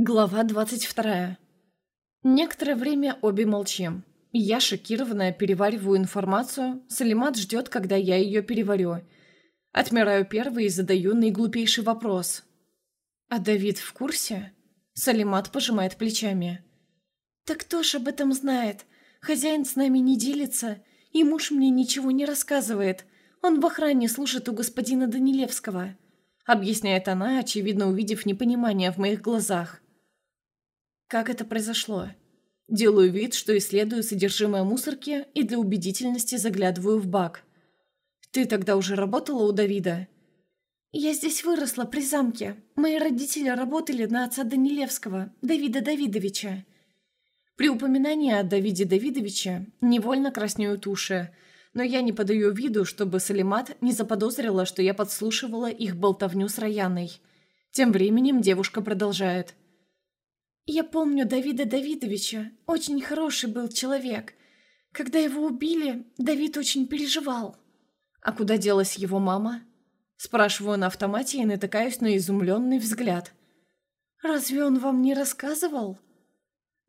Глава 22. Некоторое время обе молчим. Я, шокированная, перевариваю информацию. Салимат ждет, когда я ее переварю. Отмираю первый и задаю наиглупейший вопрос. «А Давид в курсе?» Салимат пожимает плечами. «Так кто ж об этом знает? Хозяин с нами не делится, и муж мне ничего не рассказывает. Он в охране служит у господина Данилевского», объясняет она, очевидно увидев непонимание в моих глазах. Как это произошло? Делаю вид, что исследую содержимое мусорки и для убедительности заглядываю в бак. «Ты тогда уже работала у Давида?» «Я здесь выросла, при замке. Мои родители работали на отца Данилевского, Давида Давидовича». При упоминании о Давиде Давидовиче невольно краснеют уши, но я не подаю виду, чтобы Салимат не заподозрила, что я подслушивала их болтовню с Раяной. Тем временем девушка продолжает – я помню Давида Давидовича. Очень хороший был человек. Когда его убили, Давид очень переживал. А куда делась его мама? Спрашиваю на автомате и натыкаюсь на изумленный взгляд. «Разве он вам не рассказывал?»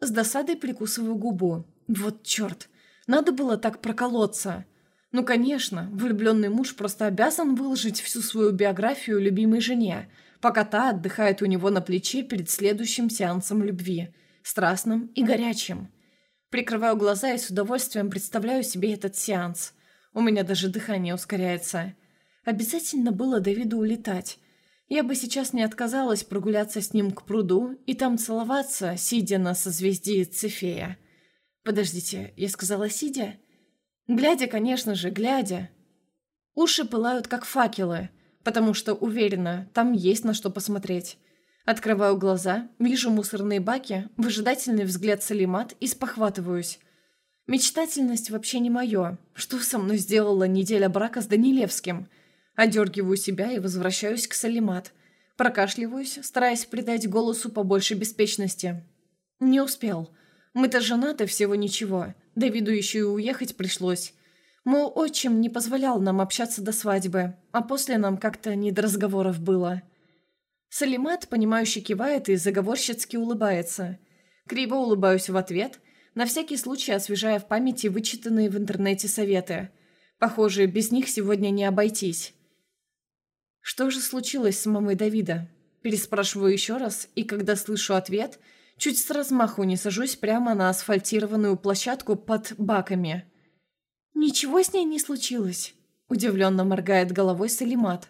С досадой прикусываю губу. Вот черт, надо было так проколоться. Ну, конечно, влюбленный муж просто обязан выложить всю свою биографию любимой жене – пока та отдыхает у него на плече перед следующим сеансом любви, страстным и горячим. Прикрываю глаза и с удовольствием представляю себе этот сеанс. У меня даже дыхание ускоряется. Обязательно было Давиду улетать. Я бы сейчас не отказалась прогуляться с ним к пруду и там целоваться, сидя на созвездии Цефея. Подождите, я сказала сидя? Глядя, конечно же, глядя. Уши пылают, как факелы потому что, уверена, там есть на что посмотреть. Открываю глаза, вижу мусорные баки, выжидательный взгляд Салимат и спохватываюсь. Мечтательность вообще не мое. Что со мной сделала неделя брака с Данилевским? Одергиваю себя и возвращаюсь к Салимат. Прокашливаюсь, стараясь придать голосу побольше беспечности. Не успел. Мы-то женаты всего ничего. Давиду еще и уехать пришлось. Мол, отчим не позволял нам общаться до свадьбы, а после нам как-то не до разговоров было. Салимат, понимающе кивает и заговорщицки улыбается. Криво улыбаюсь в ответ, на всякий случай освежая в памяти вычитанные в интернете советы. Похоже, без них сегодня не обойтись. «Что же случилось с мамой Давида?» Переспрашиваю еще раз, и когда слышу ответ, чуть с размаху не сажусь прямо на асфальтированную площадку под баками – «Ничего с ней не случилось», – удивленно моргает головой Салимат.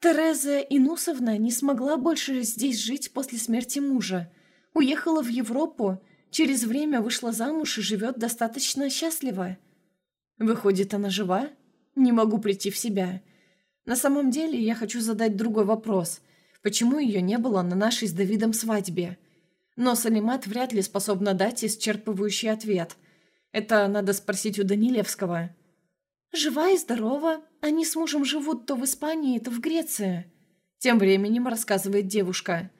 «Тереза Инусовна не смогла больше здесь жить после смерти мужа. Уехала в Европу, через время вышла замуж и живет достаточно счастливо. Выходит, она жива? Не могу прийти в себя. На самом деле я хочу задать другой вопрос. Почему ее не было на нашей с Давидом свадьбе? Но Салимат вряд ли способна дать исчерпывающий ответ – это надо спросить у Данилевского. «Жива и здорова. Они с мужем живут то в Испании, то в Греции», — тем временем рассказывает девушка.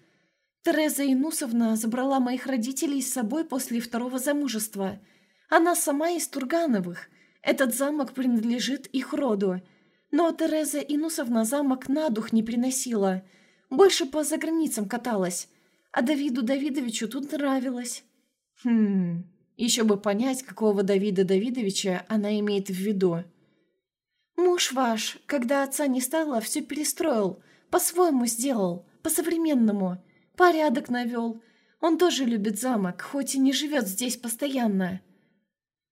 «Тереза Инусовна забрала моих родителей с собой после второго замужества. Она сама из Тургановых. Этот замок принадлежит их роду. Но Тереза Инусовна замок на дух не приносила. Больше по заграницам каталась. А Давиду Давидовичу тут нравилось». «Хм...» Еще бы понять, какого Давида Давидовича она имеет в виду. «Муж ваш, когда отца не стало, все перестроил, по-своему сделал, по-современному, порядок навел. Он тоже любит замок, хоть и не живет здесь постоянно».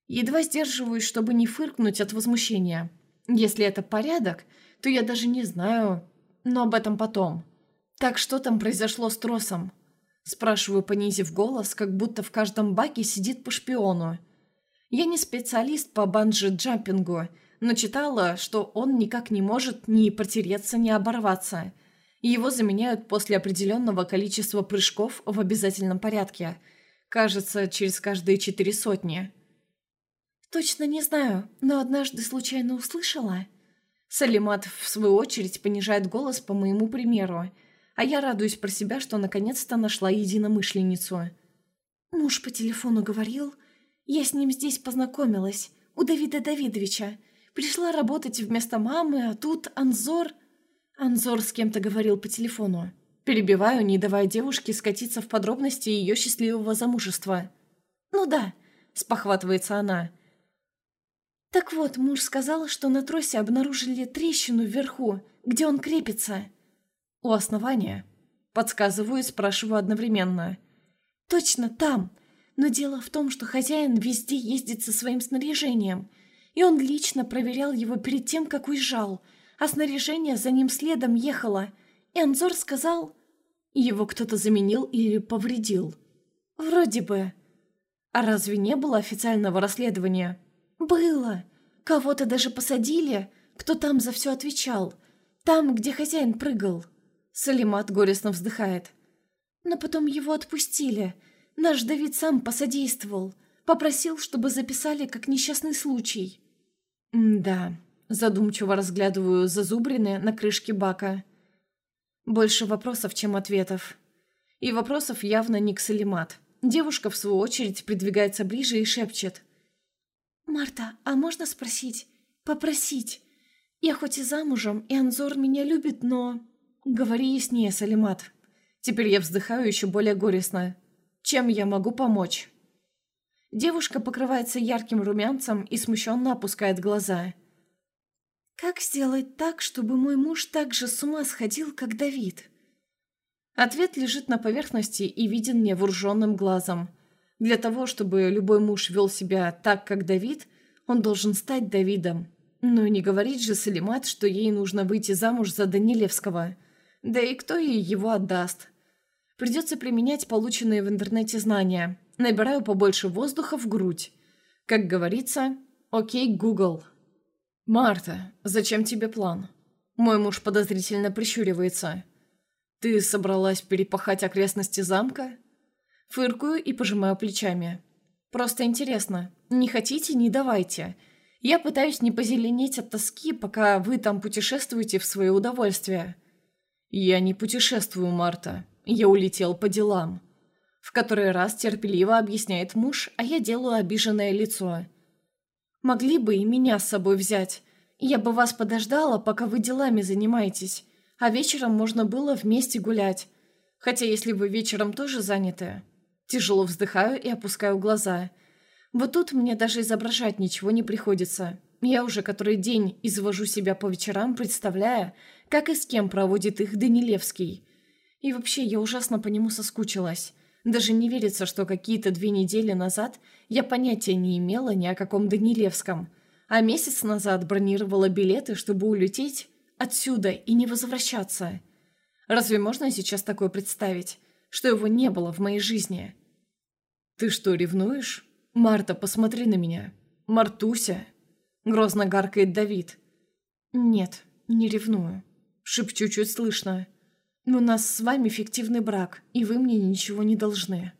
Едва сдерживаюсь, чтобы не фыркнуть от возмущения. Если это порядок, то я даже не знаю, но об этом потом. Так что там произошло с тросом?» Спрашиваю, понизив голос, как будто в каждом баке сидит по шпиону. Я не специалист по банджи-джампингу, но читала, что он никак не может ни потереться, ни оборваться. Его заменяют после определенного количества прыжков в обязательном порядке. Кажется, через каждые четыре сотни. «Точно не знаю, но однажды случайно услышала». Салимат, в свою очередь, понижает голос по моему примеру – а я радуюсь про себя, что наконец-то нашла единомышленницу. Муж по телефону говорил, я с ним здесь познакомилась, у Давида Давидовича. Пришла работать вместо мамы, а тут Анзор... Анзор с кем-то говорил по телефону. Перебиваю, не давая девушке скатиться в подробности ее счастливого замужества. «Ну да», — спохватывается она. «Так вот, муж сказал, что на тросе обнаружили трещину вверху, где он крепится». «У основания?» Подсказываю и спрашиваю одновременно. «Точно, там. Но дело в том, что хозяин везде ездит со своим снаряжением, и он лично проверял его перед тем, как уезжал, а снаряжение за ним следом ехало, и Анзор сказал... Его кто-то заменил или повредил. Вроде бы. А разве не было официального расследования? Было. Кого-то даже посадили, кто там за все отвечал. Там, где хозяин прыгал. Салимат горестно вздыхает. Но потом его отпустили. Наш Давид сам посодействовал. Попросил, чтобы записали как несчастный случай. «Да», – задумчиво разглядываю зазубрины на крышке бака. Больше вопросов, чем ответов. И вопросов явно не к Салимат. Девушка, в свою очередь, придвигается ближе и шепчет. «Марта, а можно спросить? Попросить? Я хоть и замужем, и Анзор меня любит, но...» «Говори яснее, Салимат. Теперь я вздыхаю еще более горестно. Чем я могу помочь?» Девушка покрывается ярким румянцем и смущенно опускает глаза. «Как сделать так, чтобы мой муж так же с ума сходил, как Давид?» Ответ лежит на поверхности и виден невооруженным глазом. Для того, чтобы любой муж вел себя так, как Давид, он должен стать Давидом. Но не говорить же Салимат, что ей нужно выйти замуж за Данилевского. Да и кто ей его отдаст? Придется применять полученные в интернете знания. Набираю побольше воздуха в грудь. Как говорится, окей, Google. «Марта, зачем тебе план?» Мой муж подозрительно прищуривается. «Ты собралась перепахать окрестности замка?» Фыркую и пожимаю плечами. «Просто интересно. Не хотите – не давайте. Я пытаюсь не позеленеть от тоски, пока вы там путешествуете в свое удовольствие». «Я не путешествую, Марта. Я улетел по делам». В который раз терпеливо объясняет муж, а я делаю обиженное лицо. «Могли бы и меня с собой взять. Я бы вас подождала, пока вы делами занимаетесь, а вечером можно было вместе гулять. Хотя если вы вечером тоже заняты...» Тяжело вздыхаю и опускаю глаза. Вот тут мне даже изображать ничего не приходится. Я уже который день извожу себя по вечерам, представляя, как и с кем проводит их Данилевский. И вообще, я ужасно по нему соскучилась. Даже не верится, что какие-то две недели назад я понятия не имела ни о каком Данилевском. А месяц назад бронировала билеты, чтобы улететь отсюда и не возвращаться. Разве можно сейчас такое представить, что его не было в моей жизни? «Ты что, ревнуешь? Марта, посмотри на меня. Мартуся!» Грозно гаркает Давид. «Нет, не ревную». Шепчу чуть слышно. «У нас с вами фиктивный брак, и вы мне ничего не должны».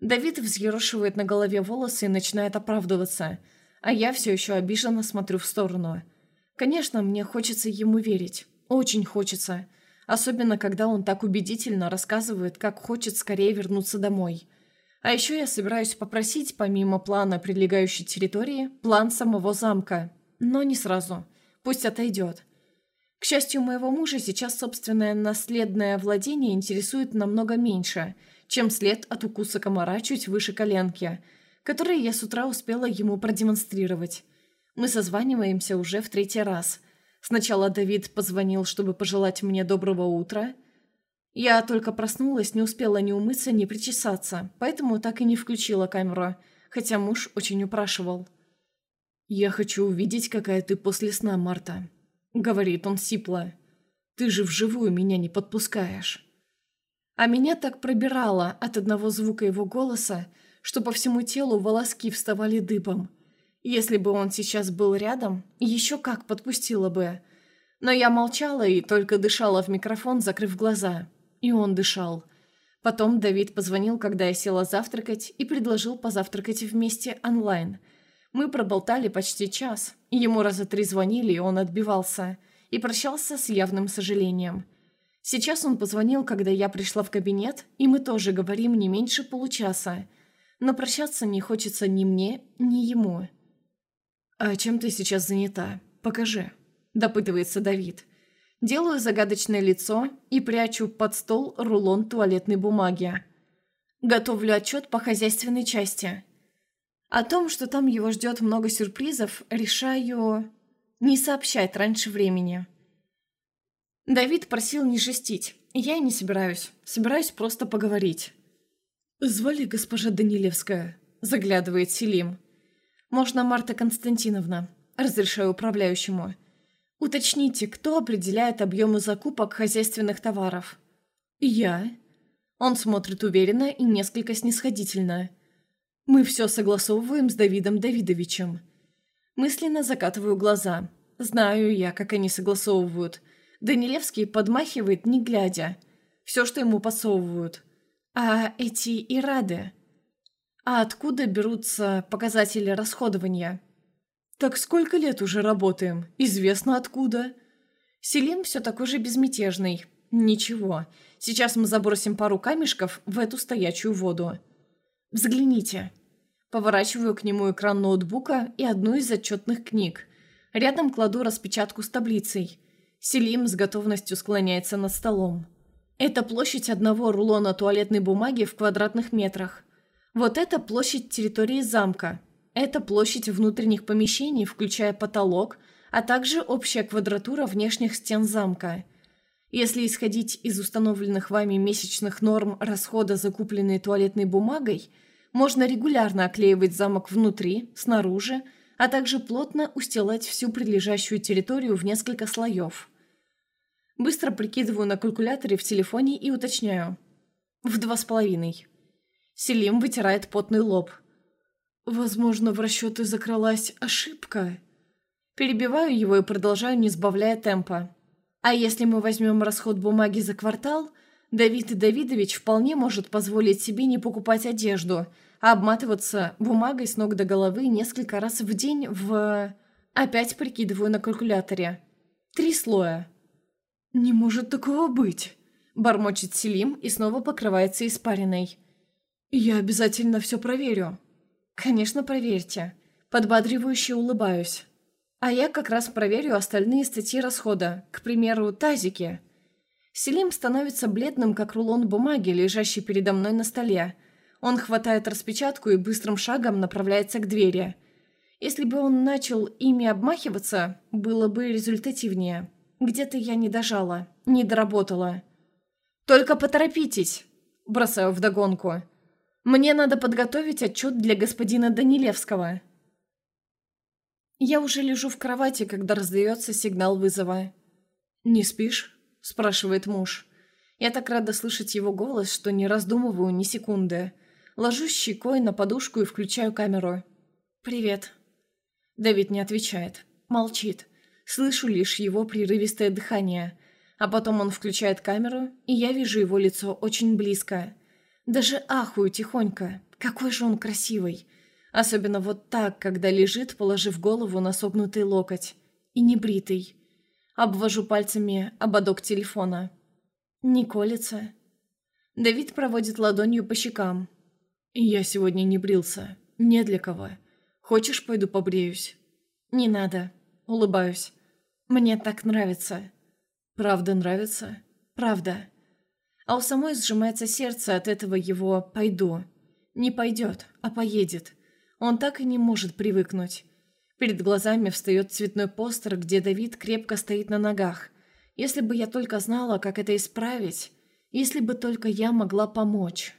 Давид взъерошивает на голове волосы и начинает оправдываться, а я все еще обиженно смотрю в сторону. Конечно, мне хочется ему верить. Очень хочется. Особенно, когда он так убедительно рассказывает, как хочет скорее вернуться домой. А еще я собираюсь попросить, помимо плана прилегающей территории, план самого замка. Но не сразу. Пусть отойдет. К счастью, моего мужа сейчас собственное наследное владение интересует намного меньше, чем след от укуса комара чуть выше коленки, который я с утра успела ему продемонстрировать. Мы созваниваемся уже в третий раз. Сначала Давид позвонил, чтобы пожелать мне доброго утра. Я только проснулась, не успела ни умыться, ни причесаться, поэтому так и не включила камеру, хотя муж очень упрашивал. «Я хочу увидеть, какая ты после сна, Марта», — говорит он сипло. «Ты же вживую меня не подпускаешь». А меня так пробирало от одного звука его голоса, что по всему телу волоски вставали дыбом. Если бы он сейчас был рядом, еще как подпустила бы. Но я молчала и только дышала в микрофон, закрыв глаза. И он дышал. Потом Давид позвонил, когда я села завтракать, и предложил позавтракать вместе онлайн – мы проболтали почти час. Ему раза три звонили, и он отбивался. И прощался с явным сожалением. Сейчас он позвонил, когда я пришла в кабинет, и мы тоже говорим не меньше получаса. Но прощаться не хочется ни мне, ни ему. «А чем ты сейчас занята? Покажи», – допытывается Давид. Делаю загадочное лицо и прячу под стол рулон туалетной бумаги. Готовлю отчет по хозяйственной части. О том, что там его ждет много сюрпризов, решаю не сообщать раньше времени. Давид просил не жестить. Я и не собираюсь. Собираюсь просто поговорить. «Звали госпожа Данилевская», — заглядывает Селим. «Можно Марта Константиновна», — разрешаю управляющему. «Уточните, кто определяет объемы закупок хозяйственных товаров?» «Я». Он смотрит уверенно и несколько снисходительно. «Мы все согласовываем с Давидом Давидовичем». Мысленно закатываю глаза. Знаю я, как они согласовывают. Данилевский подмахивает, не глядя. Все, что ему подсовывают. А эти и рады. А откуда берутся показатели расходования? Так сколько лет уже работаем? Известно откуда. Селин все такой же безмятежный. Ничего, сейчас мы забросим пару камешков в эту стоячую воду. Взгляните. Поворачиваю к нему экран ноутбука и одну из отчетных книг. Рядом кладу распечатку с таблицей – Селим с готовностью склоняется над столом. Это площадь одного рулона туалетной бумаги в квадратных метрах. Вот это площадь территории замка. Это площадь внутренних помещений, включая потолок, а также общая квадратура внешних стен замка. Если исходить из установленных вами месячных норм расхода закупленной туалетной бумагой, можно регулярно оклеивать замок внутри, снаружи, а также плотно устилать всю прилежащую территорию в несколько слоев. Быстро прикидываю на калькуляторе в телефоне и уточняю. В два с половиной. Селим вытирает потный лоб. Возможно, в расчеты закралась ошибка. Перебиваю его и продолжаю, не сбавляя темпа. А если мы возьмем расход бумаги за квартал, Давид Давидович вполне может позволить себе не покупать одежду – а обматываться бумагой с ног до головы несколько раз в день в... Опять прикидываю на калькуляторе. Три слоя. «Не может такого быть!» Бормочет Селим и снова покрывается испариной. «Я обязательно все проверю». «Конечно, проверьте». Подбадривающе улыбаюсь. А я как раз проверю остальные статьи расхода, к примеру, тазики. Селим становится бледным, как рулон бумаги, лежащий передо мной на столе, он хватает распечатку и быстрым шагом направляется к двери. Если бы он начал ими обмахиваться, было бы результативнее. Где-то я не дожала, не доработала. «Только поторопитесь!» – бросаю вдогонку. «Мне надо подготовить отчет для господина Данилевского». Я уже лежу в кровати, когда раздается сигнал вызова. «Не спишь?» – спрашивает муж. Я так рада слышать его голос, что не раздумываю ни секунды. Ложусь щекой на подушку и включаю камеру. «Привет». Давид не отвечает. Молчит. Слышу лишь его прерывистое дыхание. А потом он включает камеру, и я вижу его лицо очень близко. Даже ахую тихонько. Какой же он красивый. Особенно вот так, когда лежит, положив голову на согнутый локоть. И не бритый. Обвожу пальцами ободок телефона. Не колется. Давид проводит ладонью по щекам, «Я сегодня не брился. Не для кого. Хочешь, пойду побреюсь?» «Не надо». Улыбаюсь. «Мне так нравится». «Правда нравится?» «Правда». А у самой сжимается сердце от этого его «пойду». Не пойдет, а поедет. Он так и не может привыкнуть. Перед глазами встает цветной постер, где Давид крепко стоит на ногах. Если бы я только знала, как это исправить, если бы только я могла помочь».